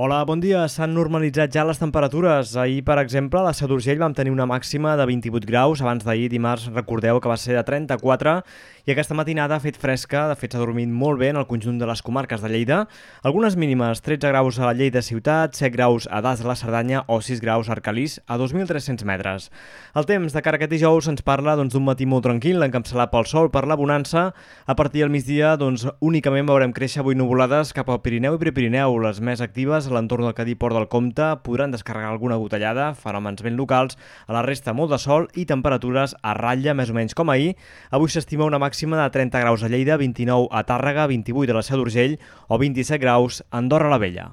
Hola, bon dia. S'han normalitzat ja les temperatures. Ahir, per exemple, a la Seu d'Urgell vam tenir una màxima de 28 graus. Abans d'ahir, dimarts, recordeu que va ser de 34. I aquesta matinada ha fet fresca. De fet, s'ha dormit molt bé en el conjunt de les comarques de Lleida. Algunes mínimes, 13 graus a la Lleida ciutat, 7 graus a Das de la Cerdanya o 6 graus a Arcalís, a 2.300 metres. El temps de cara a aquest dijous ens parla doncs, d'un doncs, matí molt tranquil, encapçalat pel sol, per la bonança. A partir del migdia, doncs, únicament veurem créixer avui nuvolades cap al Pirineu i Prepirineu, les més actives a l'entorn del Cadí Port del Comte podran descarregar alguna gotellada, fenòmens ben locals, a la resta molt de sol i temperatures a ratlla més o menys com ahir. Avui s'estima una màxima de 30 graus a Lleida, 29 a Tàrrega, 28 a la Seu d'Urgell o 27 graus a Andorra la Vella.